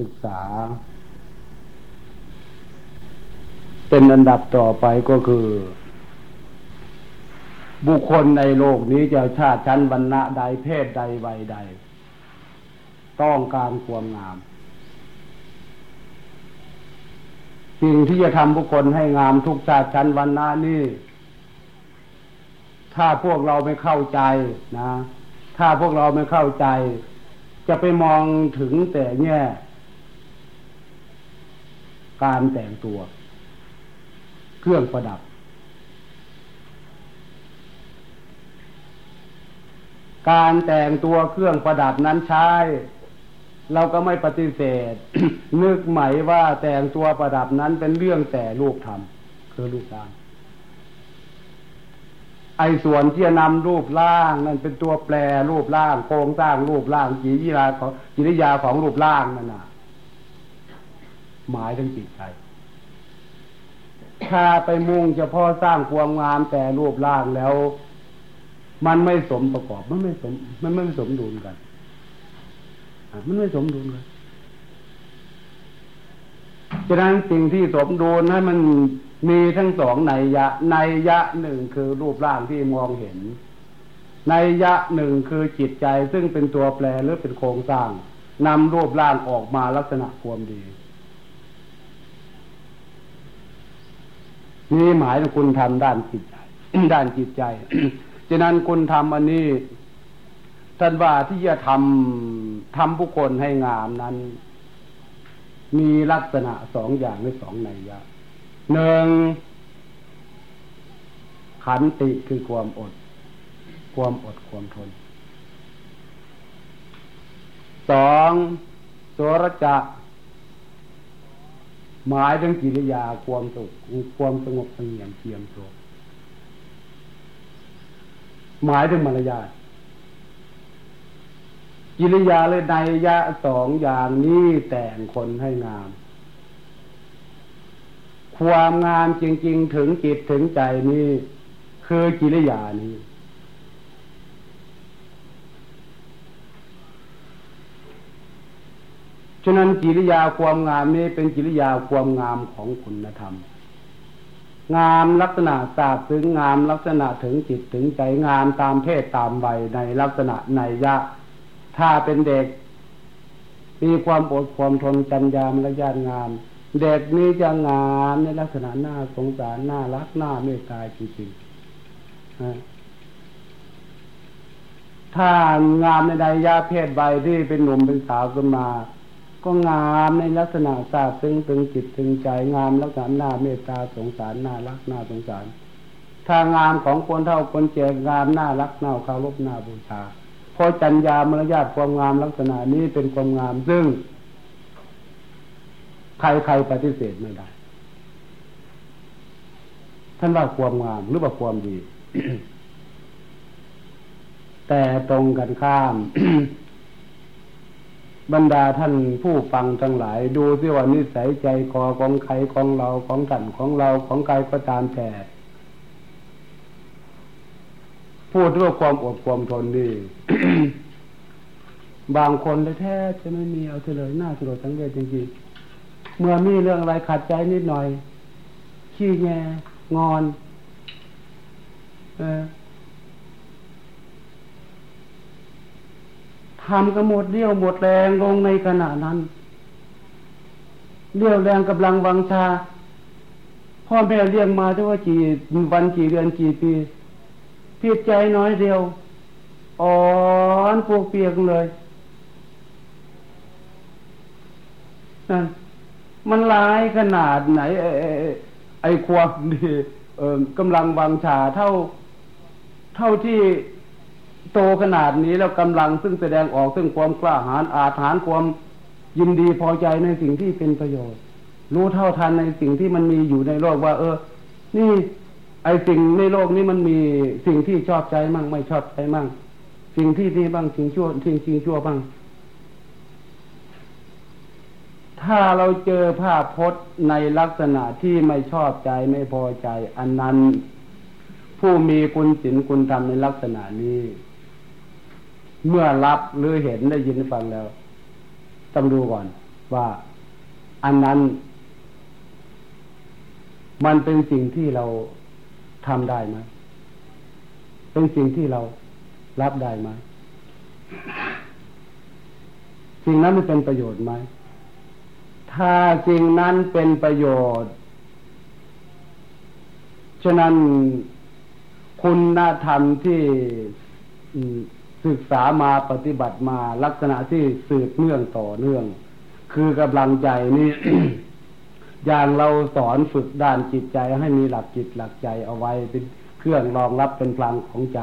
ศึกษา เป็นอันดับต่อไปก็คือ บุคคลในโลกนี้จะชาติชั้นวรรณะใดเพศใดวัยใด ต้องการความงามสิ่งที่จะทำบุคคลให้งามทุกชาติชั้นวรรณะนี่ถ้าพวกเราไม่เข้าใจนะ ถ้าพวกเราไม่เข้าใจ จะไปมองถึงแต่แง่ การแต่งตัว เครื่องประดับ การแต่งตัวเครื่องประดับนั้นใช้เราก็ไม่ปฏิเสธ นึกไหมว่าแต่งตัวประดับนั้นเป็นเรื่องแต่ลูกทำคือลูกร่าง ไอ้ส่วนที่จะนำรูปร่างนั่นเป็นตัวแปรรูปร่างโครงสร้างรูปร่างจิริยาของจิริยาของรูปร่างนั่นน่ะ หมายถึงจิตใจถ้าไปมุ่งเฉพาะสร้างความงามแต่รูปร่างแล้ว มันไม่สมประกอบ มันไม่สม มันไม่สมดุลกันมันไม่สมดุลเลยฉะนั้นสิ่งที่สมดุลนั้นมันมีทั้งสองในยะในยะหนึ่งคือรูปร่างที่มองเห็น ในยะหนึ่งคือจิตใจซึ่งเป็นตัวแปรหรือเป็นโครงสร้างนำรูปร่างออกมาลักษณะความดี นี่หมายถึงคุณทำด้านจิตใจด้านจิตใจฉะนั้นคุณทำอันนี้ท่านว่าที่จะทำทำผู้คนให้งามนั้น มีลักษณะสองอย่างหรือสองในยะหนึ่งขันติคือความอด ความอดความทนสองโสรจะ หมายถึงกิริยาความสุขความสงบเสงี่ยมเทียมตัวหมายถึงมารยาทกิริยาเลยในยะสองอย่างนี้แต่งคนให้งาม ความงามจริง ๆ ถึงจิตถึงใจนี่คือกิริยานี้ ฉะนั้นกิริยาความงามนี้เป็นกิริยาความงามของคุณธรรม งามลักษณะสาบถึงงามลักษณะถึงจิตถึงใจงามตามเพศตามวัยในลักษณะในยะ ถ้าเป็นเด็ก มีความอดความทนจัญญามารยาทงาม เด็กนี้จะงามในลักษณะหน้าสงสารหน้ารักหน้าเมตตาจริงๆถ้างามในใดยาเพศใบที่เป็นหนุ่มเป็นสาวขึ้นมา ก็งามในลักษณะซาบซึ้งตึงจิตตึงใจงามลักษณะหน้าเมตตาสงสารน้ารักน้าสงสารถ้างามของคนเท่าคนเจงามน้ารักน้าเคารพน้าบูชาพราะจัญญามารยาทความงามลักษณะนี้เป็นความงามซึ่ง ใครใครปฏิเสธไม่ได้ ท่านว่าความงามหรือว่าความดี แต่ตรงกันข้าม บรรดาท่านผู้ฟังทั้งหลาย ดูซิว่านิสัยใจคอของใครของเราของท่านของเราของใครก็ตามแต่ พูดเรื่องความอดความทนดีบางคนแท้จะไม่มีเอาเลยหน้าสลดสังเกตจริงๆเมื่อมีเรื่องอะไรขัดใจนิดหน่อยขี้แงงอน ทำก็หมดเรี่ยวหมดแรงลงในขณะนั้น เรี่ยวแรงกำลังวังชา พ่อแม่เลี้ยงมาที่ว่ากี่วันกี่เดือนกี่ปีผิดใจน้อยเดียวอ่อนปวกเปียกเลยนั่นมันลายขนาดไหน ไอ้ไอ้ความดีเออกำลังวังชาเท่า เท่าที่ โตขนาดนี้แล้วกำลังซึ่งแสดงออกซึ่งความกล้าหาญอาถรรพ์ความยินดีพอใจในสิ่งที่เป็นประโยชน์ รู้เท่าทันในสิ่งที่มันมีอยู่ในโลกว่า เออ นี่ไอสิ่งในโลกนี้มันมีสิ่งที่ชอบใจมั่งไม่ชอบใจมั่ง สิ่งที่ดีบ้างสิ่งชั่วสิ่งจริงชั่วบ้าง ถ้าเราเจอภาพพจน์ในลักษณะที่ไม่ชอบใจไม่พอใจ อันนั้น ผู้มีคุณศีลคุณธรรมในลักษณะนี้ เมื่อรับหรือเห็นได้ยินฟังแล้ว ต้องดูก่อนว่าอันนั้น มันเป็นสิ่งที่เราทำได้ไหมเป็นสิ่งที่เรารับได้ไหมสิ่งนั้นมันเป็นประโยชน์ไหม ถ้าสิ่งนั้นเป็นประโยชน์ ฉะนั้นคุณธรรมที่ ศึกษามาปฏิบัติมาลักษณะที่สืบเนื่องต่อเนื่อง คือกำลังใจนี่อย่างเราสอนฝึกด้านจิตใจให้มีหลักจิตหลักใจเอาไว้เป็นเครื่องรองรับเป็นพลังของใจ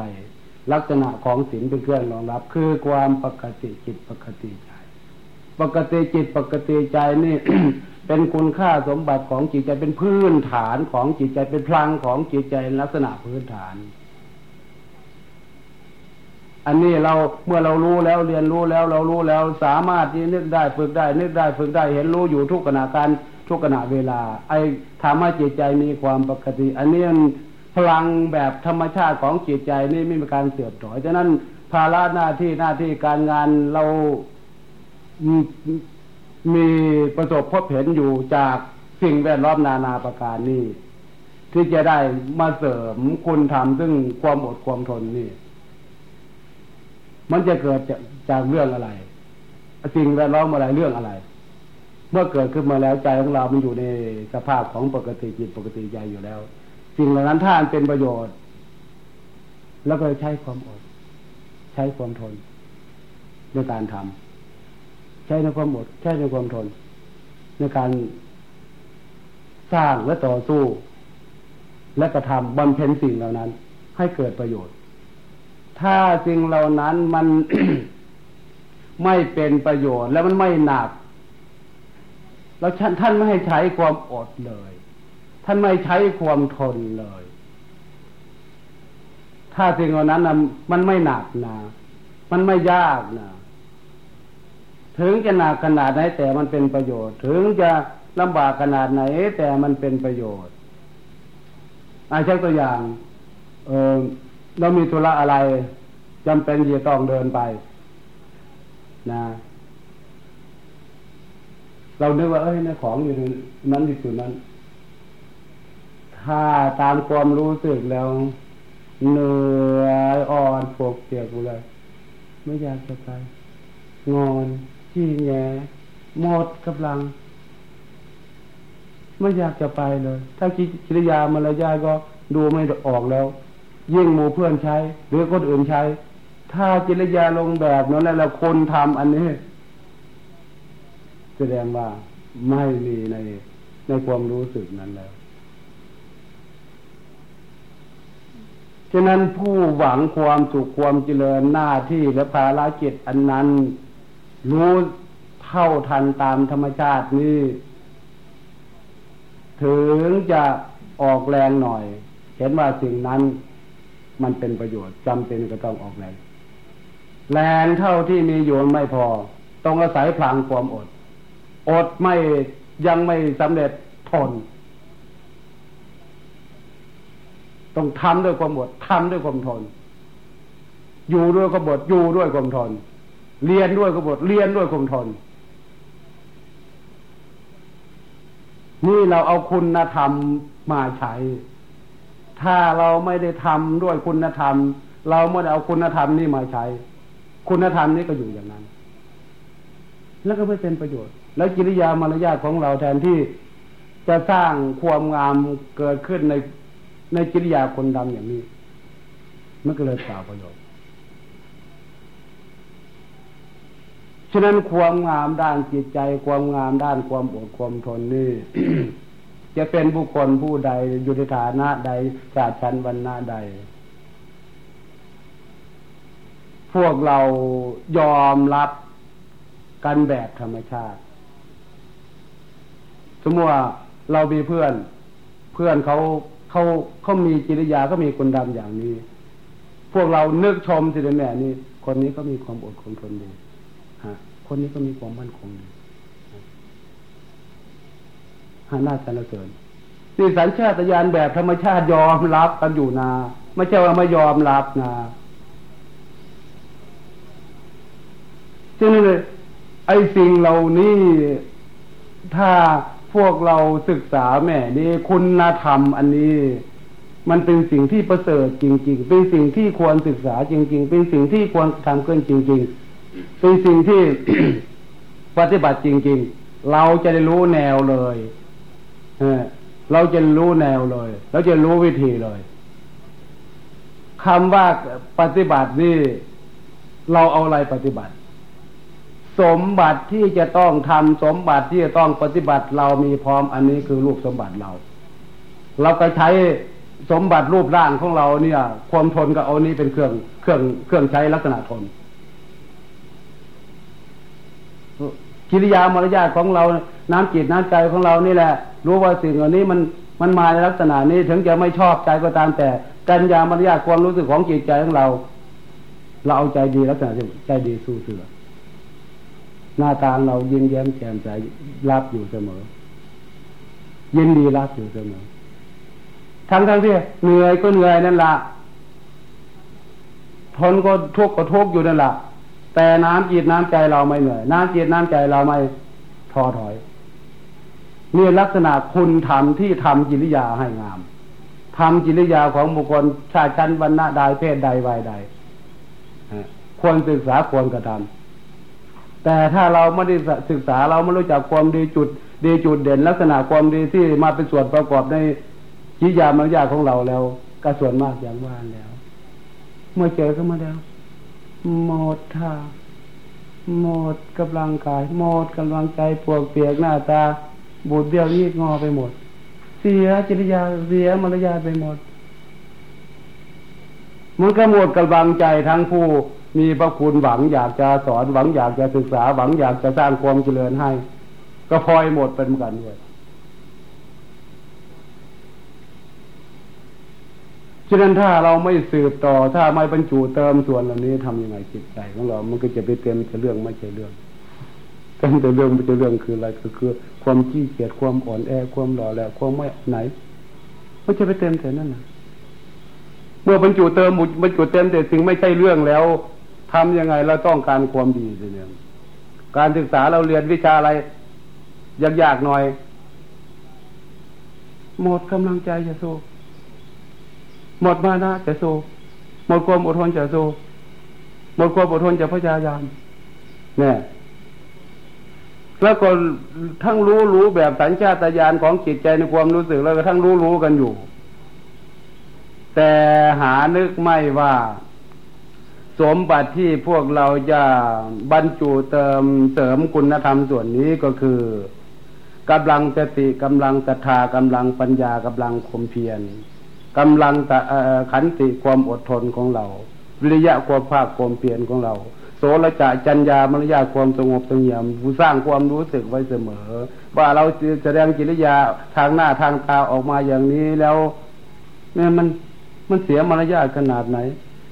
ลักษณะของศีลเป็นเครื่องรองรับ คือความปกติจิตปกติใจ ปกติจิตปกติใจนี่ เป็นคุณค่าสมบัติของจิตใจเป็นพื้นฐานของจิตใจเป็นพลังของจิตใจลักษณะพื้นฐาน อันนี้เราเมื่อเรารู้แล้วเรียนรู้แล้วเรารู้แล้วสามารถที่นึกได้ฝึกได้ นึกได้ฝึกได้เห็นรู้อยู่ทุกขณะการทุกขณะเวลา ไอ้ทำให้จิตใจมีความปกติ อันนี้พลังแบบธรรมชาติของจิตใจนี่ไม่มีการเสื่อมถอยฉะนั้นภาระหน้าที่หน้าที่การงานเรามีประสบพบเห็นอยู่จากสิ่งแวดล้อมนานาประการนี่ที่จะได้มาเสริมคุณธรรมซึ่งความอดความทนนี่ มันจะเกิดจากจากเรื่องอะไรสิ่งแวดล้อมอะไรเรื่องอะไร เมื่อเกิดขึ้นมาแล้วใจของเรา มันอยู่ในสภาพของปกติจิตปกติใจอยู่แล้ว สิ่งเหล่านั้นถ้าเป็นประโยชน์ แล้วก็ใช้ความอด ใช้ความทนในการทำใช้ในความอดใช้ในความทน ในการสร้างและต่อสู้ และกระทำบำเพ็ญสิ่งเหล่านั้น ให้เกิดประโยชน์ ถ้าสิ่งเหล่านั้นมันไม่เป็นประโยชน์ แล้วมันไม่หนัก แล้วท่านไม่ให้ใช้ความอดเลย ท่านไม่ใช้ความทนเลย ถ้าสิ่งเหล่านั้นมันไม่หนักนะมันไม่ยากนะถึงจะหนักขนาดไหนแต่มันเป็นประโยชน์ ถึงจะลำบากขนาดไหน แต่มันเป็นประโยชน์อาเช่นตัวอย่าง เออ เรามีธุระอะไรจำเป็นที่จะต้องเดินไป นะ เราเนึกว่าเอ้ยในของอยู่นั้นอยู่จุดนั้น ถ้าตามความรู้สึกแล้วเหนื่อยอ่อนปวดเปียกเลย ไม่อยากจะไป งอนขี้แงหมดกำลัง ไม่อยากจะไปเลย ถ้ากิริยามารยาก็ดูไม่ออกแล้ว ยิ่งหมู่เพื่อนใช้ หรือคนอื่นใช้ ถ้าจิรยาลงแบบนั้นแล้วคนทำอันนี้ แสดงว่าไม่มีในในความรู้สึกนั้นแล้ว ฉะนั้นผู้หวังความสุขความเจริญหน้าที่และภารกิจอันนั้น รู้เท่าทันตามธรรมชาตินี้ถึงจะออกแรงหน่อย เห็นว่าสิ่งนั้น มันเป็นประโยชน์จำเป็นก็ต้องออกแรงแรงเท่าที่มีอยู่ไม่พอ ต้องอาศัยพลังความอด อดไม่ยังไม่สำเร็จทน ต้องทำด้วยความอดทำด้วยความทน อยู่ด้วยความอดอยู่ด้วยความทน เรียนด้วยความอดเรียนด้วยความทนนี่เราเอาคุณธรรมมาใช้ ถ้าเราไม่ได้ทำด้วยคุณธรรม เราไม่ได้เอาคุณธรรมนี่มาใช้ คุณธรรมนี่ก็อยู่อย่างนั้น แล้วก็ไม่เป็นประโยชน์ แล้วกิริยามารยาทของเราแทนที่จะสร้างความงามเกิดขึ้นในในกิริยาคนดำอย่างนี้มันก็เลยเปล่าประโยชน์ฉะนั้นความงามด้านจิตใจ ความงามด้านความอดความทนนี่ จะเป็นบุคคลผู้ใดอยู่ในฐานะใดชาติชั้นวรรณะใด พวกเรายอมรับกันแบบธรรมชาติ สมมติว่าเรามีเพื่อน เพื่อนเขาเขาเขามีจิริยาก็มีคนดำอย่างนี้ พวกเรานึกชมสิแม่นี่คนนี้ก็มีความอดความทนดีฮะคนนี้ก็มีความมั่นคงดี หาหน้าสรรเสริญนี่สัญชาตญาณแบบธรรมชาติยอมรับกันอยู่นาไม่ใช่ว่าไม่ยอมรับนาจึงเลยไอ้สิ่งเหล่านี้ ถ้าพวกเราศึกษาแม่นี่คุณธรรมอันนี้ มันเป็นสิ่งที่ประเสริฐจริง ๆ เป็นสิ่งที่ควรศึกษาจริง ๆ เป็นสิ่งที่ควรทำขึ้นจริง ๆ เป็นสิ่งที่ปฏิบัติจริง ๆ เราจะได้รู้แนวเลย เราจะรู้แนวเลย เราจะรู้วิธีเลยคำว่าปฏิบัตินี่ เราเอาอะไรปฏิบัติ สมบัติที่จะต้องทำสมบัติที่จะต้องปฏิบัติเรามีพร้อมอันนี้คือรูปสมบัติเรา เราก็ใช้สมบัติรูปร่างของเราเนี่ย ความทนกับเอานี้เป็นเครื่องเครื่องเครื่องใช้ลักษณะทน กิริยามารยาทของเรา น้ำจิตน้ำใจของเรานี่แหละ รู้ว่าสิ่งเหล่านี้มันมันมาในลักษณะนี้ถึงจะไม่ชอบใจก็ตามแต่กัญญามารยาความรู้สึกของจิตใจของเรา เราเอาใจดีลักษณะใจดีสู้เสือหน้าตาเรายิ้มแย้มแจ่มใสรับอยู่เสมอยินดีรับอยู่เสมอทั้งทั้งที่เหนื่อยก็เหนื่อยนั่นละทนก็ทุกข์ก็ทุกข์อยู่นั่นละแต่น้ำจิตน้ำใจเราไม่เหนื่อย น้ำจิตน้ำใจเราไม่ท้อถอย นี่ลักษณะคุณธรรมที่ทำจิริยาให้งามทำจิริยาของบุคคลชาติชั้นวรรณะใดเพศใดวัยใดควรศึกษาควรกระทำแต่ถ้าเราไม่ได้ศึกษาเราไม่รู้จักความดีจุด ดีจุดเด่น ลักษณะความดีที่มาเป็นส่วนประกอบในจิริยามารยาของเราแล้วก็ส่วนมากอย่างว่านแล้ว เมื่อเจอขึ้นมาแล้วหมดท่าหมดกำลังกายหมดกำลังใจปวกเปียกหน้าตา บูดเบี้ยวยีกงอไปหมด เสียจิตยาเสียมารยาไปหมด มันก็หมดกำลังใจทั้งผู้มีพระคุณหวังอยากจะสอนหวังอยากจะศึกษาหวังอยากจะสร้างความเจริญให้ ก็พลอยหมดเป็นเหมือนกันด้วยฉะนั้นถ้าเราไม่สืบต่อถ้าไม่บรรจุเติมส่วนเหล่านี้ทํำยังไงจิตใจของเรา มันก็จะไปเต็มจะเรื่องไม่ใช่เรื่อง เต็มแต่เรื่องไม่ใช่เรื่องคืออะไรก็คือ ความขี้เกียจความอ่อนแอความหล่อแหละความไม่ไหนมันจะไปเต็มแต่นั่นนะเมื่อบรรจุเติมบรรจุเต็มแต่สิ่งไม่ใช่เรื่องแล้วทำยังไงเราต้องการความดีเนี่ยการศึกษาเราเรียนวิชาอะไรยากๆหน่อย หมดกำลังใจจะสู้หมดมานะจะสู้หมดความอดทนจะสู้หมดความอดทนจะพยายามเนี่ย แล้วก็ทั้งรู้รู้แบบสัญชาตญาณของจิตใจในความรู้สึกแล้วก็ทั้งรู้รู้กันอยู่ แต่หานึกไม่ว่า สมบัติที่พวกเราจะบรรจุเติมเสริมคุณธรรมส่วนนี้ก็คือกำลังสติกำลังศรัทธากำลังปัญญากำลังคมเพียรกำลังขันติความอดทนของเราวิริยะความภาคความเพียรของเรา โสระจะจัญญามารยาความสงบสงยมผู้สร้างความรู้สึกไว้เสมอ ว่าเราแสดงจิริยาทางหน้าทางตาออกมาอย่างนี้แล้วเนี่ยมันมันเสียมารยาขนาดไหน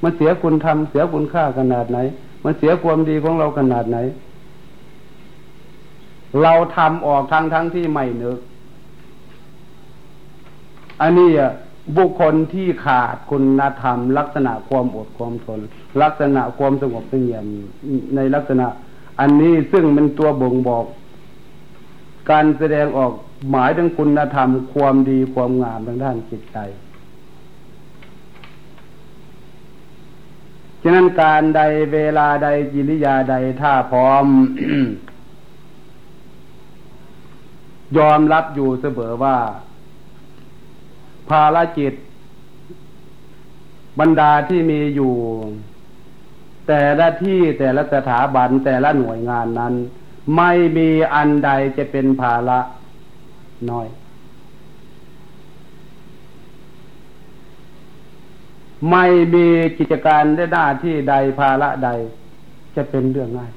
มันเสียคุณธรรมเสียคุณค่าขนาดไหน มันเสียความดีของเราขนาดไหน เราทำออกทางทั้งที่ไม่นึกอันนี้อะ บุคคลที่ขาดคุณธรรม ลักษณะความอดความทน ลักษณะความสงบเสงี่ยมในลักษณะ อันนี้ซึ่งเป็นตัวบ่งบอก การแสดงออกหมายถึงคุณธรรม ความดีความงามทางด้านจิตใจฉะนั้นการใดเวลาใดกิริยาใดถ้าพร้อม ยอมรับอยู่เสมอว่า ภารกิจ บรรดาที่มีอยู่ แต่ละที่แต่ละสถาบันแต่ละหน่วยงานนั้น ไม่มีอันใดจะเป็นภาระน้อย ไม่มีกิจการได้หน้าที่ใดภาระใด จะเป็นเรื่องง่าย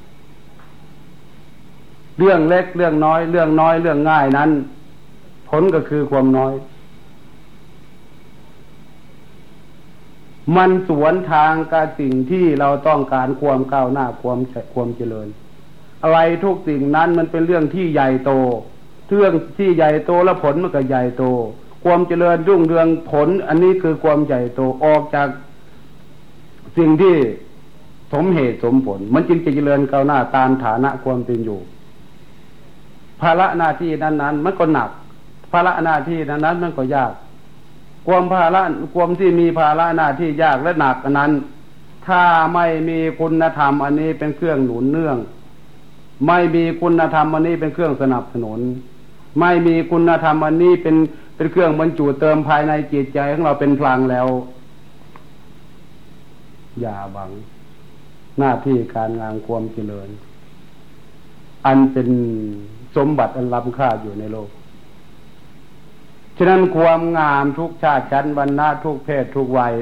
เรื่องเล็กเรื่องน้อย เรื่องน้อยเรื่องง่ายนั้น ผลก็คือความน้อย มันสวนทางกับสิ่งที่เราต้องการความก้าวหน้าความความเจริญ อะไรทุกสิ่งนั้นมันเป็นเรื่องที่ใหญ่โต เรื่องที่ใหญ่โตแล้วผลมันก็ใหญ่โต ความเจริญรุ่งเรืองผล อันนี้คือความใหญ่โตออกจากสิ่งที่สมเหตุสมผล มันจึงจะเจริญก้าวหน้าตามฐานะความเป็นอยู่ ภาระหน้าที่นั้นๆมันก็หนักภาระหน้าที่นั้นๆมันก็ยาก ความภาระความที่มีภาระหน้าที่ยากและหนักนนั้น ถ้าไม่มีคุณธรรมอันนี้เป็นเครื่องหนุนเนื่อง ไม่มีคุณธรรมอันนี้เป็นเครื่องสนับสนุน ไม่มีคุณธรรมอันนี้เป็นเป็นเครื่องบรรจุเติมภายในจิตใจของเราเป็นพลังแล้ว อย่าหวังหน้าที่การงานความเจริญ อันเป็นสมบัติอันล้ำค่าอยู่ในโลก ฉะนั้นความงามทุกชาติชั้นวรรณะทุกเพศทุกวัย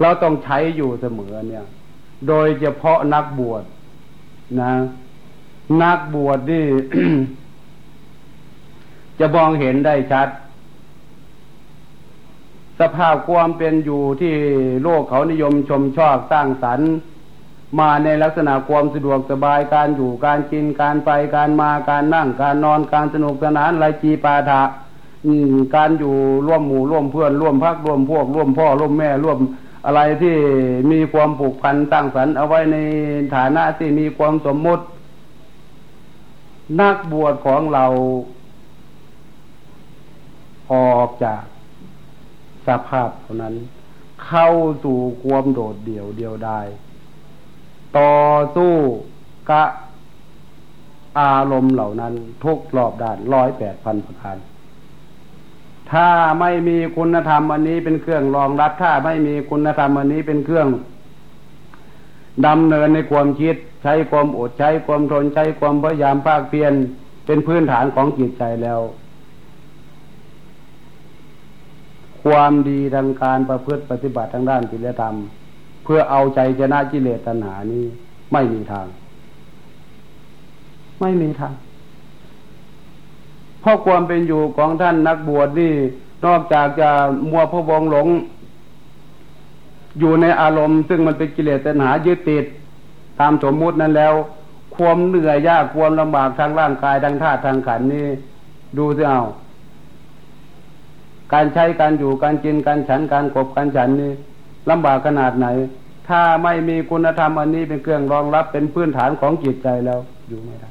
เราต้องใช้อยู่เสมอเนี่ย โดยเฉพาะนักบวชนะ นักบวชนี่จะมองเห็นได้ชัด สภาพความเป็นอยู่ที่โลกเขานิยมชมชอบสร้างสรรค์ มาในลักษณะความสะดวกสบายการอยู่การกินการไปการมาการนั่งการนอนการสนุกสนานไรจีปาถะการอยู่ร่วมหมู่ร่วมเพื่อนร่วมพักร่วมพวก ร่วมพ่อร่วมแม่ร่วมอะไรที่มีความผูกพันตั้งสรรเอาไว้ในฐานะที่มีความสมมุติ นักบวชของเราออกจากสภาพเท่านั้น เข้าสู่ความโดดเดี่ยวเดียวได้ ต่อสู้กะอารมณ์เหล่านั้น ทุกรอบด้านร้อยแปดพันประการถ้าไม่มีคุณธรรมอันนี้เป็นเครื่องรองรับ ถ้าไม่มีคุณธรรมอันนี้เป็นเครื่องดำเนินในความคิด ใช้ความอดใช้ความทนใช้ความพยายามภาคเพียรเป็นพื้นฐานของจิตใจแล้ว ความดีทางการประพฤติปฏิบัติทางด้านศีลธรรม พื่อเอาใจชนะกิเลสตัณหานี้ ไม่มีทาง ไม่มีทางเพราะความเป็นอยู่ของท่านนักบวชนี่นอกจากจะมัวพะวงหลง อยู่ในอารมณ์ ซึ่งมันเป็นกิเลสตัณหายึดติดตามสมมุตินั้นแล้ว ความเหนื่อยยากความลำบากทางร่างกายทางธาตุทางขันนี้ดูสิเอาการใช้การอยู่การกินการฉันการกบการฉันนี่ ลำบากขนาดไหน ถ้าไม่มีคุณธรรมอันนี้เป็นเครื่องรองรับเป็นพื้นฐานของจิตใจแล้ว อยู่ไม่ได้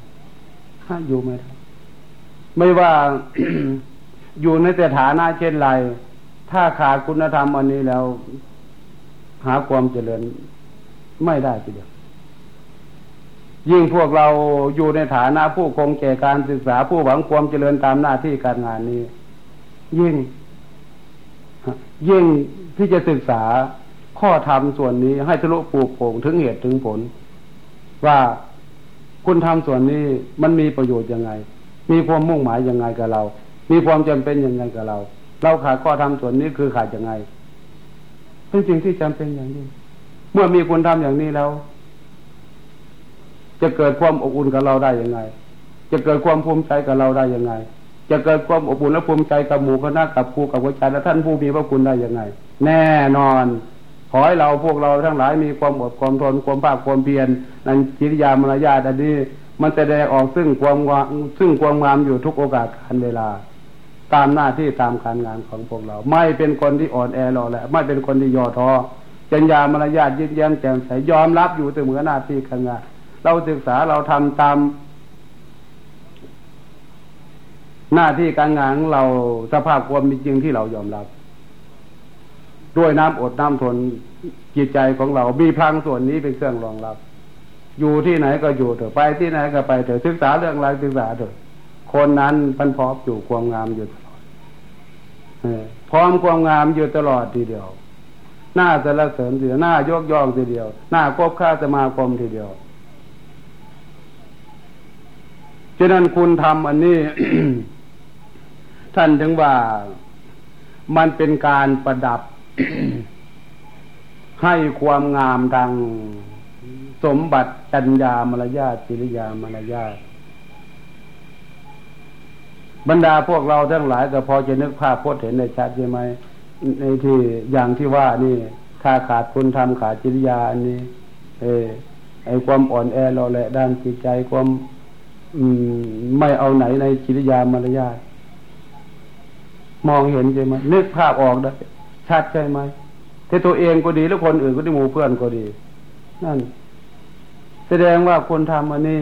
ถ้าอยู่ไม่ได้ไม่ว่าอยู่ในแต่ฐานะเช่นไร ถ้าขาดคุณธรรมอันนี้แล้ว หาความเจริญไม่ได้ทีเดียวยิ่งพวกเราอยู่ในฐานะผู้คงแก่การศึกษาผู้หวังความเจริญตามหน้าที่การงานนี้ ยิ่ง ยิ่งที่จะศึกษา ข้อธรรมส่วนนี้ให้ทะลุปลูกโป่งถึงเหตุถึงผล ว่าคุณทำส่วนนี้มันมีประโยชน์ยังไง มีความมุ่งหมายยังไงกับเรา มีความจำเป็นยังไงกับเรา เราขาดข้อธรรมส่วนนี้คือขาดยังไงเป็นสิ่งที่จำเป็นอย่างนี้เมื่อมีคุณทำอย่างนี้แล้ว จะเกิดความอบอุ่นกับเราได้ยังไง จะเกิดความภูมิใจกับเราได้ยังไง จะเกิดความอบอุ่นและภูมิใจกับหมู่คณะกับครูกับวิจาและท่านผู้มีพระคุณได้ยังไง แน่นอน ขอให้เราพวกเราทั้งหลายมีความอดความทนความภาคความเพียรนันจิตยามารยาทอันนี้ มันจะแสดงออกซึ่งความซึ่งความงามอยู่ทุกโอกาสการเวลา ตามหน้าที่ตามการงานของพวกเรา ไม่เป็นคนที่อ่อนแอหรอกแหละ ไม่เป็นคนที่ย่อท้อจัญญามารยาทยิ้มแย้มแจ่มใสยอมรับอยู่เสมอหน้าที่การงานเราศึกษาเราทำตาม หน้าที่การงานของเราสภาพความเป็นจริงที่เรายอมรับ ด้วยน้ำอดน้ำทนจิตใจของเรา มีพลังส่วนนี้เป็นเครื่องรองรับ อยู่ที่ไหนก็อยู่เถอะไปที่ไหนก็ไปเถอะศึกษาเรื่องอะไรศึกษาเถอะคนนั้นพันพร้อมอยู่ความงามอยู่ตลอดพร้อมความงามอยู่ตลอดทีเดียวหน้าจะละเสริญเสียหน้ายกย่องทีเดียวหน้าคบค่าสมาคมทีเดียวฉะนั้นคุณทำอันนี้ ท่านถึงว่ามันเป็นการประดับ ให้ความงามทางสมบัติจัญญามารยาจิริยามารยาบรรดาพวกเราทั้งหลายก็พอจะนึกภาพพจน์เห็นในชัดใช่ไหมในที่อย่างที่ว่านี่ถ้าขาดคุณธรรมขาดจิริยาอันนี้ เออไอความอ่อนแอเราแหละด้านจิตใจความไม่เอาไหนในจิริยามารยามองเห็นใช่ไหมนึกภาพออกได้ ชัดใช่ไหมที่ตัวเองก็ดีแล้วคนอื่นก็ดีหมู่เพื่อนก็ดี นั่น แสดงว่าคนทำอันนี้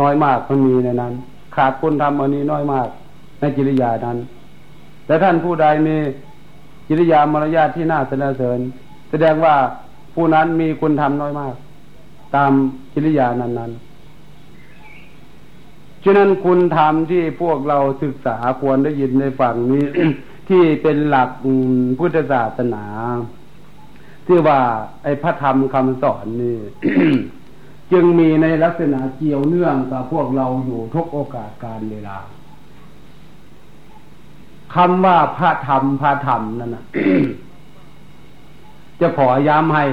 น้อยมากมันมีในนั้น ขาดคนทำอันนี้น้อยมาก ในกิริยานั้น แต่ท่านผู้ใดมีกิริยามารยาทที่น่าสนเสริญ แสดงว่าผู้นั้นมีคุณธรรมน้อยมาก ตามกิริยานั้น ๆ ฉะนั้นคุณธรรมที่พวกเราศึกษาควรได้ยินในฝั่งนี้ ที่เป็นหลักพุทธศาสนา ที่ว่าไอ้พระธรรมคำสอนนี่จึงมีในลักษณะเกี่ยวเนื่องกับพวกเราอยู่ทุกโอกาสการเวลาคำว่าพระธรรมพระธรรมนั่นนะจะขอย้ำให้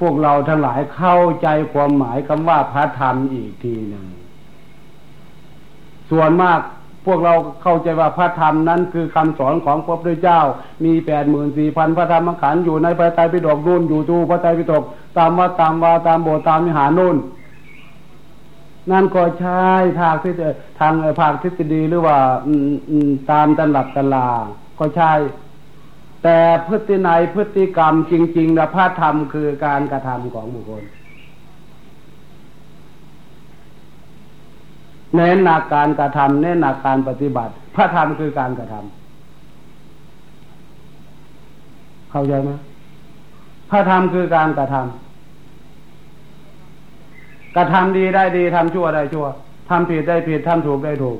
พวกเราทั้งหลายเข้าใจความหมายคำว่าพระธรรมอีกทีหนึ่ง ส่วนมาก พวกเราเข้าใจว่าพระธรรมนั้นคือคำสอนของพระพุทธเจ้า มีแปดหมื่นสี่พันพระธรรมขันธ์อยู่ในพระไตรปิฎกนู่นอยู่ทูพระไตรปิฎกตามวัดตามวาตามโบตามมิหารนู่นนั่นก็ใช่ทางที่ทางภาคทฤษฎีหรือว่าตามตลับตลาก็ใช่ แต่พฤตินัยพฤติกรรมจริงๆนะพระธรรมคือการกระทำของบุคคล เน้นหนักการกระทำเน้นหนักการปฏิบัติ พระธรรมคือการกระทำเข้าใจไหมพระธรรมคือการกระทำกระทำดีได้ดีทำชั่วได้ชั่วทำผิดได้ผิดทำถูกได้ถูก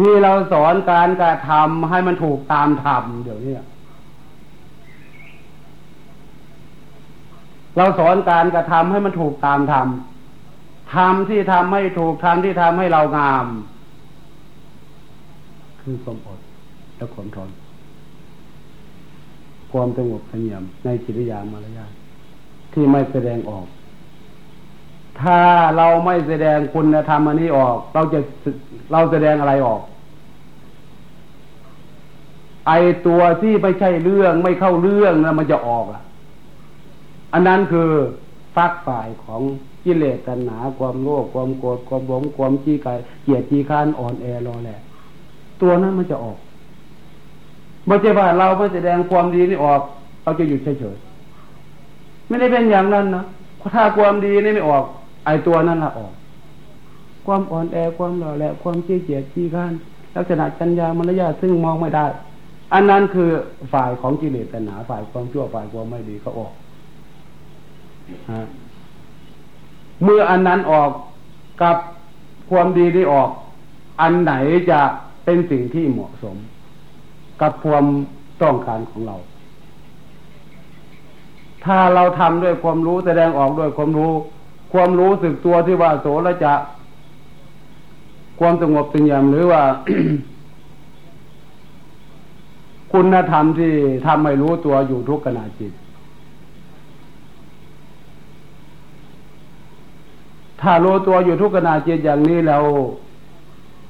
นี่เราสอนการกระทำให้มันถูกตามธรรมเดี๋ยวนี้เราสอนการกระทำให้มันถูกตามธรรม ธรรมที่ทำให้ถูกธรรมที่ทำให้เรางาม คือความอดและความทน ความสงบเสงี่ยมในจิตวิญาณมารยาทที่ไม่แสดงออก ถ้าเราไม่แสดงคุณธรรมอันนี้ออก เราจะเราแสดงอะไรออก ไอตัวที่ไม่ใช่เรื่องไม่เข้าเรื่องนะมันจะออกอะ อันนั้นคือ ฟักฝ่ายของกิเลสตัณหาความโลภความโกรธความหลงความจี้ไกเกียดจีค้านอ่อนแอรอแหละตัวนั้นมันจะออกไม่ใช่ว่าเราไม่แสดงความดีนี่ออกเราจะหยุดเฉยๆไม่ได้เป็นอย่างนั้นนะถ้าความดีนี่ไม่ออก ไอตัวนั้นละออก ความอ่อนแอความหล่อแหละความขี้เกียจขี้ข้านลักษณะจัญญามารยาซึ่งมองไม่ได้ อันนั้นคือฝ่ายของกิเลสตัณหาฝ่ายความชั่วฝ่ายความไม่ดีเขาออก เมื่ออันนั้นออกกับความดีได้ออก อันไหนจะเป็นสิ่งที่เหมาะสม กับความต้องการของเรา ถ้าเราทำด้วยความรู้แสดงออกด้วยความรู้ ความรู้สึกตัวที่ว่าโสระจะ ความสงบสงบหรือว่า คุณธรรมที่ทำให้รู้ตัวอยู่ทุกขณะจิต ถ้ารู้ตัวอยู่ทุกขณะจิตอย่างนี้แล้ว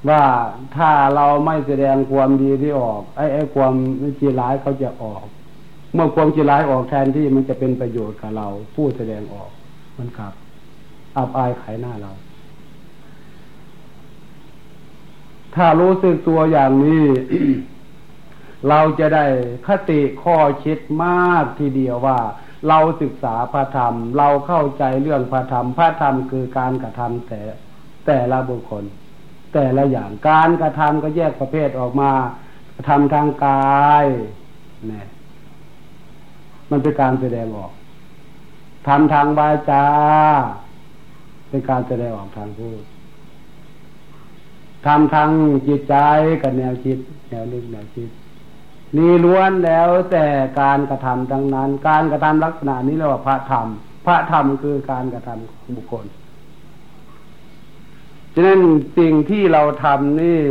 ว่าถ้าเราไม่แสดงความดีที่ออก ไอ้ไอ้ความจีร้ายเขาจะออก เมื่อความจีร้ายออกแทนที่มันจะเป็นประโยชน์กับเรา ผู้แสดงออกมันขับอับอายขายหน้าเรา ถ้ารู้สึกตัวอย่างนี้ เราจะได้คติข้อคิดมากทีเดียวว่า เราศึกษาพระธรรม เราเข้าใจเรื่องพระธรรม พระธรรมคือการกระทำแต่แต่ละบุคคล แต่ละอย่างการกระทำก็แยกประเภทออกมากระทำทางกายเนี่ยมันเป็นการแสดงออกทำทางวาจา เป็นการแสดงออกทางพูดทำทางจิตใจกับแนวคิดแนวนึกแนวคิด นี่ล้วนแล้วแต่การกระทำดังนั้น การกระทำลักษณะนี้เรียกว่าพระธรรม พระธรรมคือการกระทำของบุคคลฉะนั้นสิ่งที่เราทำนี่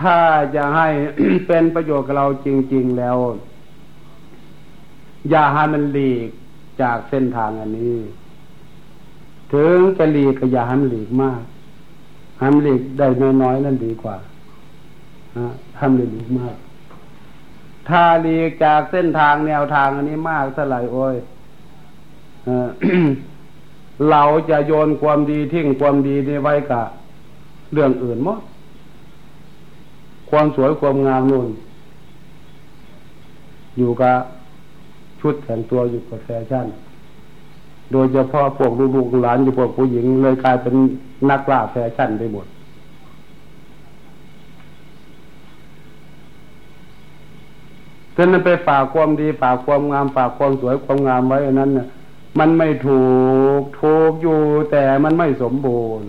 ถ้าจะให้เป็นประโยชน์กับเราจริง ๆแล้ว อย่าให้มันหลีกจากเส้นทางอันนี้ ถึงจะหลีกก็อย่าให้มันหลีกมากให้มันหลีกได้น้อยๆนั่นดีกว่าทำหลีกมาก ถ้าหลีกจากเส้นทางแนวทางอันนี้มากเท่าไหร่โอ้ยเราจะโยนความดีทิ้งความดีนี้ไว้กับเรื่องอื่นหมด ความสวยความงามนู่น อยู่กับชุดแต่งตัวอยู่กับแฟชั่น โดยเฉพาะพวกลูกหลานอยู่พวกผู้หญิงเลยกลายเป็นนักล่าแฟชั่นไปหมด ฉะนั้นไปฝากความดีฝากความงามฝากความสวยความงามไว้อันนั้นเนี่ยมันไม่ถูกถูกอยู่แต่มันไม่สมบูรณ์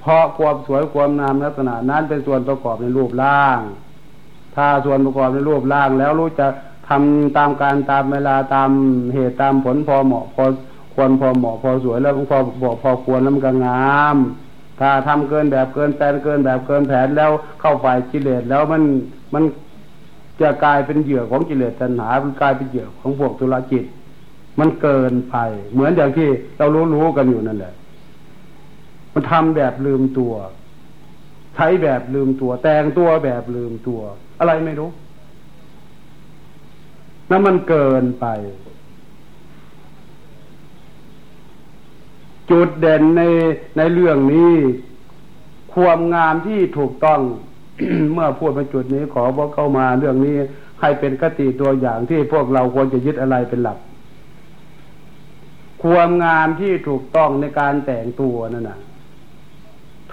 เพราะความสวยความงามลักษณะนั้นเป็นส่วนประกอบในรูปร่าง ถ้าส่วนประกอบในรูปร่างแล้วรู้จะทำตามการตามเวลาตามเหตุตามผลพอเหมาะพอควรพอเหมาะพอสวยแล้วพอพอพอควรแล้วมันก็งาม ถ้าทำเกินแบบเกินแผนเกินแบบเกินแผนแล้วเข้าฝ่ายกิเลสแล้วมันมัน จะกลายเป็นเหยื่อของกิเลสตัณหามันกลายเป็นเหยื่อของพวกธุรจิตมันเกินไป เหมือนอย่างที่เรารู้ๆกันอยู่นั่นแหละ มันทำแบบลืมตัว ใช้แบบลืมตัว แต่งตัวแบบลืมตัว อะไรไม่รู้นั่นมันเกินไป จุดเด่นในในเรื่องนี้ ความงามที่ถูกต้อง เมื่อพูดมาจุดนี้ขอบอกเข้ามาเรื่องนี้ให้เป็นกติตัวอย่างที่พวกเราควรจะยึดอะไรเป็นหลัก ความงามที่ถูกต้องในการแต่งตัวนั่นนะ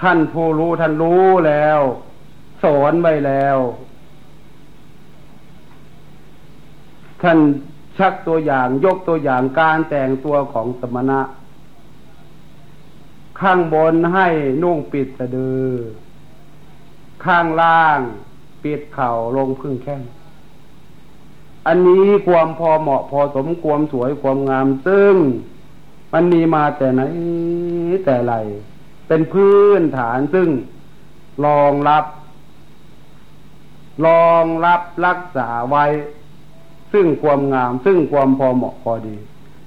ท่านผู้รู้ท่านรู้แล้ว สอนไว้แล้ว ท่านชักตัวอย่างยกตัวอย่างการแต่งตัวของสมณะ ข้างบนให้นุ่งปิดสะดือ ข้างล่างปิดเข่าลงพึ่งแข้งอันนี้ความพอเหมาะพอสมความสวยความงาม ซึ่งมันมีมาแต่ไหนแต่ไร เป็นพื้นฐานซึ่งรองรับรองรับรักษาไว้ ซึ่งความงาม ซึ่งความพอเหมาะพอดี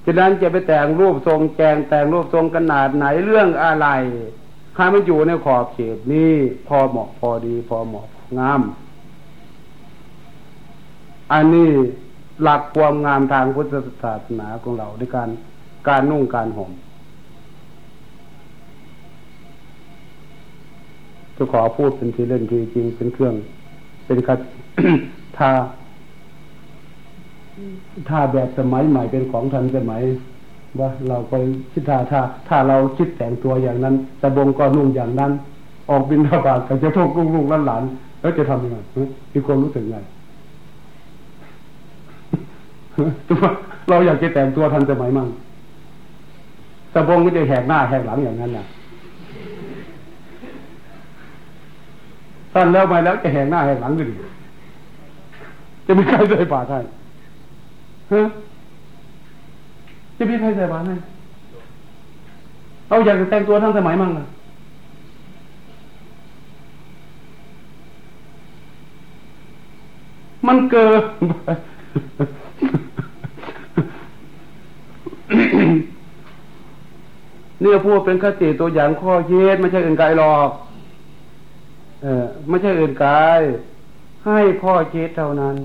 ฉะนั้นจะไปแต่งรูปทรงแกงแต่งรูปทรงขนาดไหนเรื่องอะไร ถ้ามันอยู่ในขอบเขตนี้พอเหมาะพอดี พอเหมาะงาม อันนี้หลักความงามทางพุทธศาสนาของเราในการการนุ่งการห่มจะขอพูดเป็นทีเล่นทีจริงเป็นเครื่อง เป็นคัดถ้าถ้าแบบสมัยใหม่เป็นของทันสมัย ว่าเราไปคิดถ้าถ้าถ้าเราคิดแต่งตัวอย่างนั้นตะบงก็นุ่งอย่างนั้น ออกบินทบาทก็จะทุกลุงลุงหลานแล้วจะทำยังไงมีคนรู้สึกไงตัวเราอยากจะแต่งตัวทันสมัยมั่งตะบงก็จะแหกหน้าแหกหลังอย่างนั้นน่ะสั้นแล้วไปแล้วจะแหกหน้าแหกหลังกันจะไมีใครใส่บาตรให้ฮะ จะมีใครใส่บาตรไหมเอาอยากจะแต่งตัวทั้งสมัยมั่งนะมันเกิดเนี่ยพูดเป็นคติตัวอย่างข้อเย็ดไม่ใช่อื่นไกลหรอก เออไม่ใช่อื่นไกลให้ข้อเย็ดเท่านั้น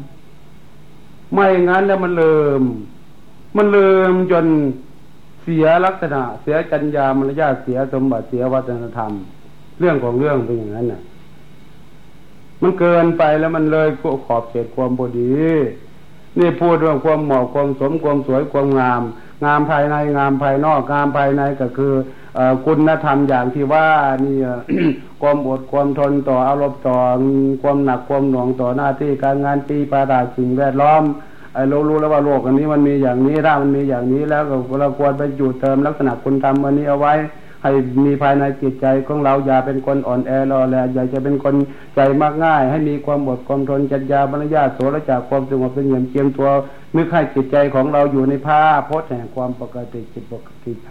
ไม่งั้นแล้วมันเลิม มันลืมจนเสียลักษณะ เสียจัญญามารยาเสียสมบัติเสียวัฒนธรรม เรื่องของเรื่องเป็นอย่างนั้นน่ะ มันเกินไปแล้วมันเลยขอบเขตความพอดี นี่พูดเรื่องความเหมาะความสมความสวยความงาม งามภายในงามภายนอกงามภายในก็คือคุณธรรมอย่างที่ว่านี่ความอดความทนต่ออารมณ์ต่อความหนักความหน่วงต่อหน้าที่การงานตีปาดาสิ่งแวดล้อม ไอ้เรารู้แล้วว่าโลกอันนี้มันมีอย่างนี้ร่ามันมีอย่างนี้แล้วเราควรไปอยู่เติมลักษณะคุณธรรมอันนี้เอาไว้ ให้มีภายในจิตใจของเราอย่าเป็นคนอ่อนแอรอแลอย่าจะเป็นคนใจมากง่าย ให้มีความอดความทนจัญญาบรรยาโสรจากความสงบเป็นเงียบเจียมตัวนึกให้จิตใจของเราอยู่ในภาพพจน์แห่งความปกติจิตปกติใจ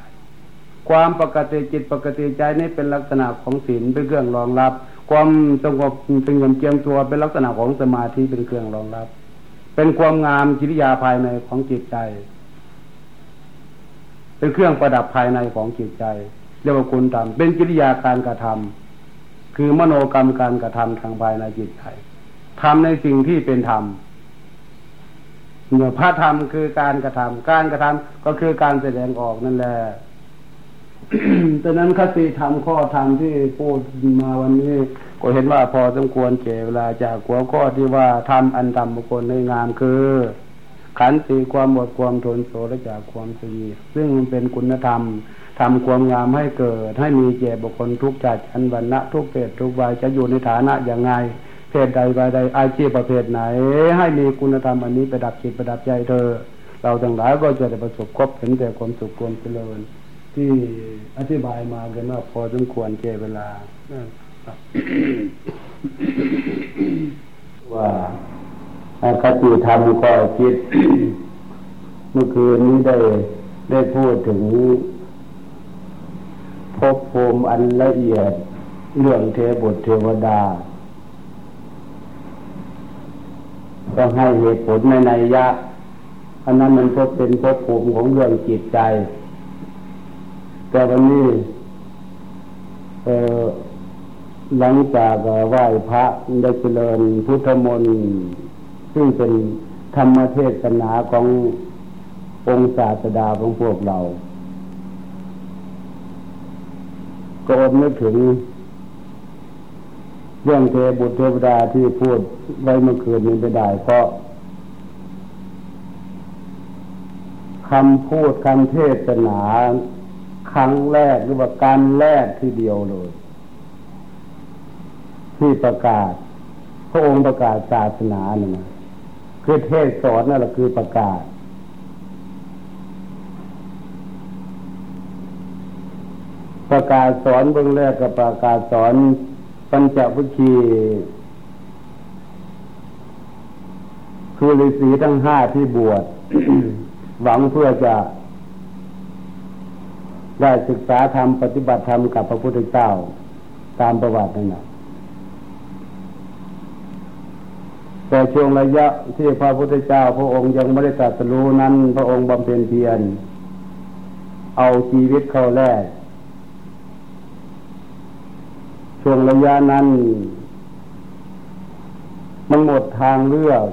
ความปกติจิตปกติใจนี้เป็นลักษณะของศีลเป็นเครื่องรองรับ ความสงบเป็นเงียบเจียมตัวเป็นลักษณะของสมาธิเป็นเครื่องรองรับ เป็นความงามกิริยาภายในของจิตใจ เป็นเครื่องประดับภายในของจิตใจ เรียกว่าคุณธรรมเป็นกิริยาการกระทำคือมโนกรรมการกระทำทางภายในจิตใจทำในสิ่งที่เป็นธรรมเนี่ยพระธรรมคือการกระทำการกระทำก็คือการแสดงออกนั่นแหละดังนั้นคติธรรมข้อธรรมที่พูดมาวันนี้ ก็เห็นว่าพอสมควรเจเวลาจากหัวข้อที่ว่าทำอันทำบุคคลในงามคือ ขันติความอดความทนโสและจากความสีซึ่งมันเป็นคุณธรรมทำความงามให้เกิด ให้มีแก่บุคคลทุกจัดอันวันณะทุกเพศทุกวัยจะอยู่ในฐานะอย่างไงเพศใดวัยใดอาชีพประเภทไหน ให้มีคุณธรรมอันนี้ประดับจิตประดับใจเธอ เราทั้งหลายก็จะได้ประสบคบเห็นแต่ความสุขความเจริญที่อธิบายมากันว่าพอสมควรเจเวลา ว่าคติธรรมก็คิด เมื่อคืนนี้ได้ได้พูดถึงพบภูมิอันละเอียด เรื่องเทบุตรเทวดา ก็ให้เหตุผลในในยะอันนั้นมันก็เป็นพบภูมิของเรื่องจิตใจ แต่วันนี้ เออ หลังจากไหว้พระได้เจริญพุทธมนต์ซึ่งเป็นธรรมเทศนาขององค์ศาสดาของพวกเราก็อดนึกถึง เรื่องเทบุตรเทวดาที่พูดไว้เมื่อคืนนี้ไม่ได้เพราะคำพูดคำเทศนา ครั้งแรกหรือว่าการแรกที่เดียวเลย ที่ประกาศ พระองค์ประกาศศาสนาเนี่ยนะคือเทศสอนนั่นแหละคือประกาศ ประกาศสอนเบื้องแรกกับประกาศสอนปัญจพุคีคือฤาษีทั้งห้าที่บวชหวังเพื่อจะได้ศึกษาธรรมปฏิบัติธรรมกับพระพุทธเจ้าตามประวัตินั่นแหละ แต่ช่วงระยะที่พระพุทธเจ้าพระองค์ยังไม่ได้ตรัสรู้นั้น พระองค์บำเพ็ญเพียรเอาชีวิตเข้าแรก ช่วงระยะนั้น มันหมดทางเลือก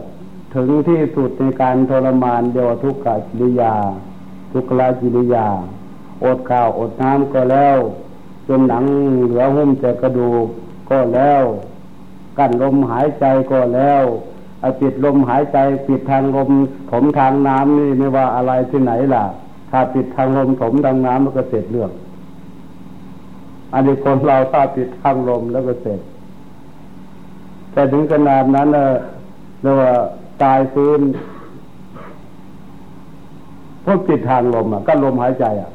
ถึงที่สุดในการทรมานเดียวทุกขกิริยา ทุกขลากิริยา อดข้าวอดน้ำก็แล้ว จนหนังเหลือหุ้มแต่กระดูกก็แล้ว กั้นลมหายใจก็แล้วปิดลมหายใจปิดทางลมถมทางน้ำนี่ไม่ว่าอะไรที่ไหนล่ะ ถ้าปิดทางลมถมทางน้ำมันก็เสร็จเรื่อง อันนี้คนเราถ้าปิดทางลมแล้วก็เสร็จ แต่ถึงขนาดนั้นเรียกว่าตายฟื้นพวกปิดทางลมอะก็ลมหายใจอะ